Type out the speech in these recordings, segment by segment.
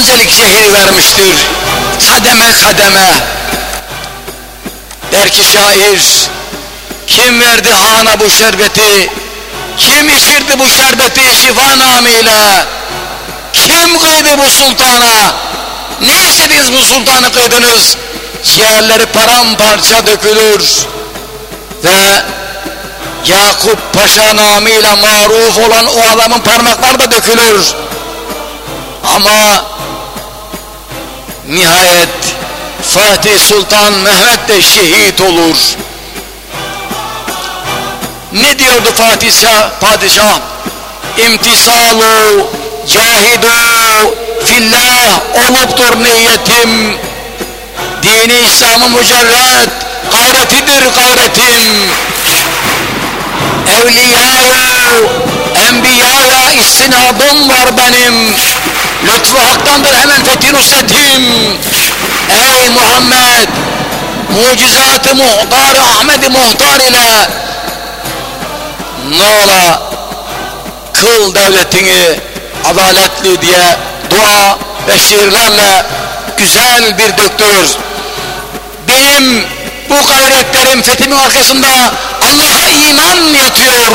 öncelik zehir vermiştir. Kademe kademe. Der ki şair, kim verdi hana bu şerbeti? Kim içirdi bu şerbeti şifa namıyla? Kim kıydı bu sultana? Ne işlediniz bu sultanı kıydınız? Ciğerleri paramparça dökülür. Ve Yakup Paşa namıyla maruf olan o adamın parmakları da dökülür. Ama nihayet Fatih Sultan Mehmet de şehit olur. Ne diyordu Fatih Padişah? İmtisalu cahidu fillah oluptur niyetim. Dini İslam'ı mücerret gayretidir gayretim. Evliyaya, enbiyaya istinadım var benim. Lütfu haktandır hemen fethi nusretim. Ey Muhammed, mucizatı muhtar Ahmet-i Muhtar ile ne ola kıl devletini adaletli diye dua ve şiirlerle güzel bir döktürür. Benim bu gayretlerin fethimin arkasında iman yatıyor.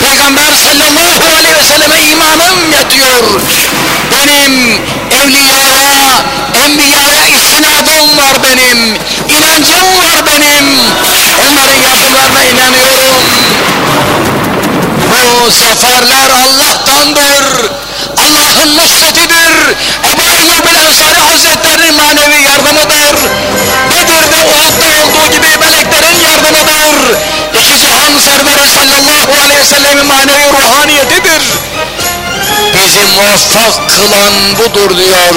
Peygamber sallallahu aleyhi ve selleme imanım yatıyor. Benim evliyaya, enbiyaya istinadım var benim. İnancım var benim. Onların yardımlarına inanıyorum. Bu zaferler Allah'tandır. Allah'ın nusretidir. Muvaffak kılan budur diyor.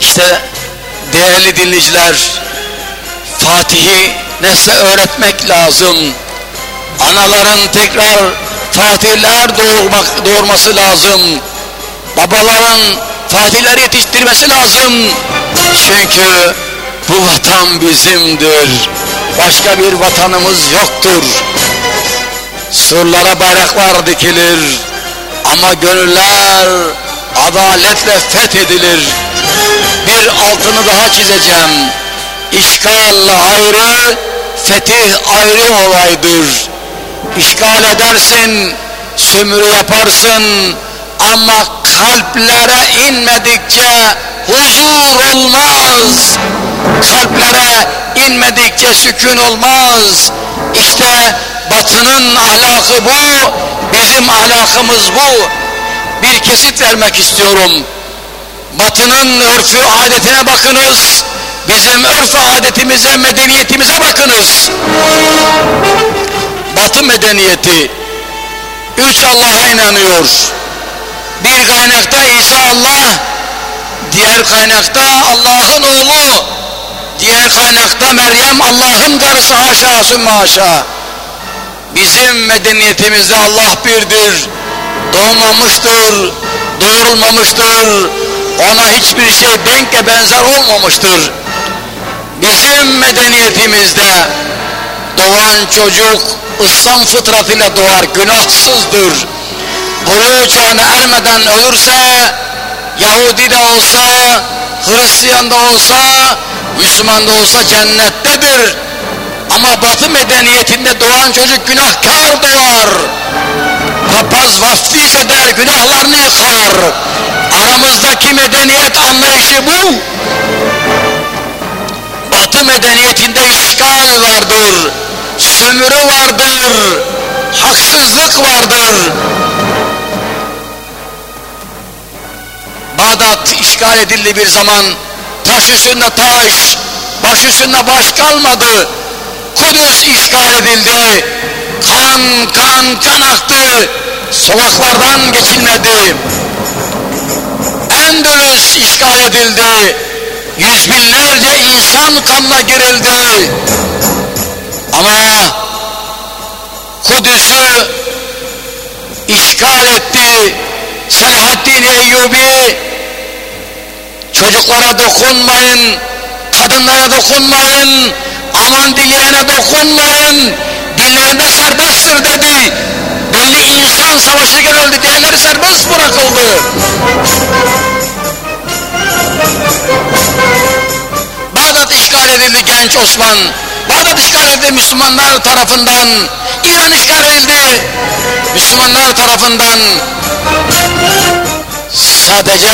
İşte değerli dinleyiciler, Fatih'i nesle öğretmek lazım. Anaların tekrar fatihler doğurmak, doğurması lazım. Babaların fatihler yetiştirmesi lazım. Çünkü bu vatan bizimdir. Başka bir vatanımız yoktur. Surlara bayraklar dikilir. Ama gönüller adaletle fethedilir. Bir altını daha çizeceğim. İşgal ayrı, fetih ayrı olaydır. İşgal edersin, sömürü yaparsın ama kalplere inmedikçe huzur olmaz. Kalplere inmedikçe sükun olmaz. İşte batının ahlakı bu, bizim ahlakımız bu. Bir kesit vermek istiyorum. Batının örfü adetine bakınız. Bizim örf adetimize, medeniyetimize bakınız. Batı medeniyeti üç Allah'a inanıyor. Bir kaynakta İsa Allah, diğer kaynakta Allah'ın oğlu, diğer kaynakta Meryem Allah'ın karısı haşa sümme haşa. Bizim medeniyetimizde Allah birdir, doğmamıştır, doğrulmamıştır, ona hiçbir şey denk ve benzer olmamıştır. Bizim medeniyetimizde doğan çocuk İslam fıtratıyla doğar, günahsızdır. Buluğ çağına ermeden ölürse, Yahudi de olsa, Hristiyan da olsa, Müslüman da olsa cennettedir. Ama batı medeniyetinde doğan çocuk günahkar doğar. Papaz vaftiz eder, günahlarını yıkar. Aramızdaki medeniyet anlayışı bu. Batı medeniyetinde işgal vardır, sömürü vardır, haksızlık vardır. Bağdat işgal edildi bir zaman, taş üstünde taş, baş üstünde baş kalmadı. Kudüs işgal edildi, kan kan can aktı, sokaklardan geçilmedi. Endülüs işgal edildi, yüz binlerce insan kanına girildi. Ama Kudüs'ü işgal etti Selahaddin Eyyubi çocuklara dokunmayın kadınlara dokunmayın aman dileyene dokunmayın dillerinde serbesttir dedi görüldü, diğerleri serbest bırakıldı. Bağdat işgal edildi genç Osman. Bağdat işgal edildi Müslümanlar tarafından. İran işgal edildi Müslümanlar tarafından. Sadece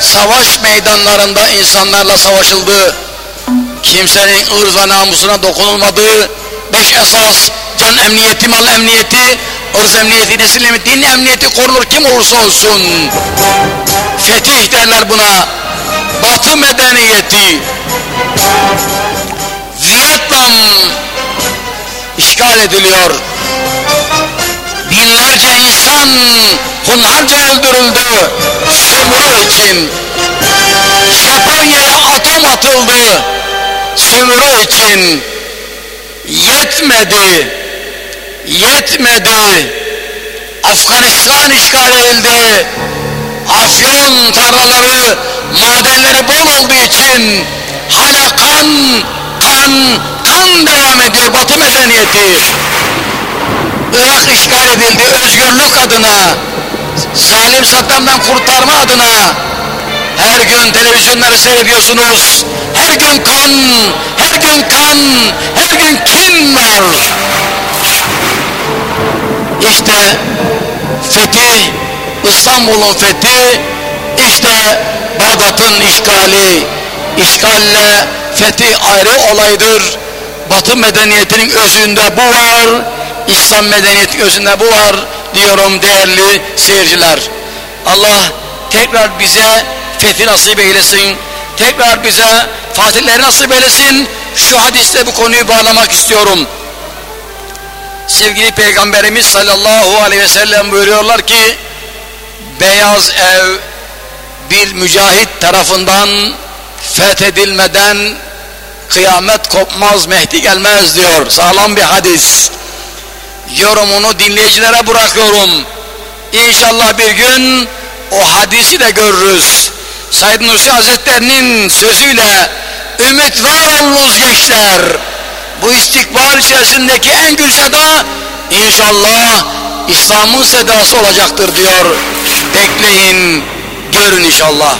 savaş meydanlarında insanlarla savaşıldı. Kimsenin ırz ve namusuna dokunulmadığı beş esas can emniyeti, mal emniyeti, ırz emniyeti, nesil emniyeti, din emniyeti korunur kim olursa olsun. Fetih derler buna. Batı medeniyeti. Vietnam işgal ediliyor. Binlerce insan hunharca öldürüldü sömürü için. Japonya'ya atom atıldı sömürü için. Yetmedi. Yetmedi. Afganistan işgal edildi. Afyon tarlaları, madenleri bol olduğu için hala kan, kan, kan devam ediyor Batı medeniyeti. Irak işgal edildi özgürlük adına, zalim Saddam'dan kurtarma adına. Her gün televizyonları seyrediyorsunuz. Her gün kan, her gün kan, her gün kin var. İşte fetih, İstanbul'un fethi, işte Bağdat'ın işgali, işgalle fetih ayrı olaydır. Batı medeniyetinin özünde bu var, İslam medeniyetinin özünde bu var diyorum değerli seyirciler. Allah tekrar bize fethi nasip eylesin. Tekrar bize fatihleri nasip eylesin. Şu hadiste bu konuyu bağlamak istiyorum. Sevgili Peygamberimiz sallallahu aleyhi ve sellem buyuruyorlar ki beyaz ev bir mücahit tarafından fethedilmeden kıyamet kopmaz Mehdi gelmez diyor sağlam bir hadis yorumunu dinleyicilere bırakıyorum. İnşallah bir gün o hadisi de görürüz. Said Nursi Hazretlerinin sözüyle ümit var olunuz gençler bu istikbal içerisindeki en gür seda inşallah İslam'ın sedası olacaktır diyor. Bekleyin görün inşallah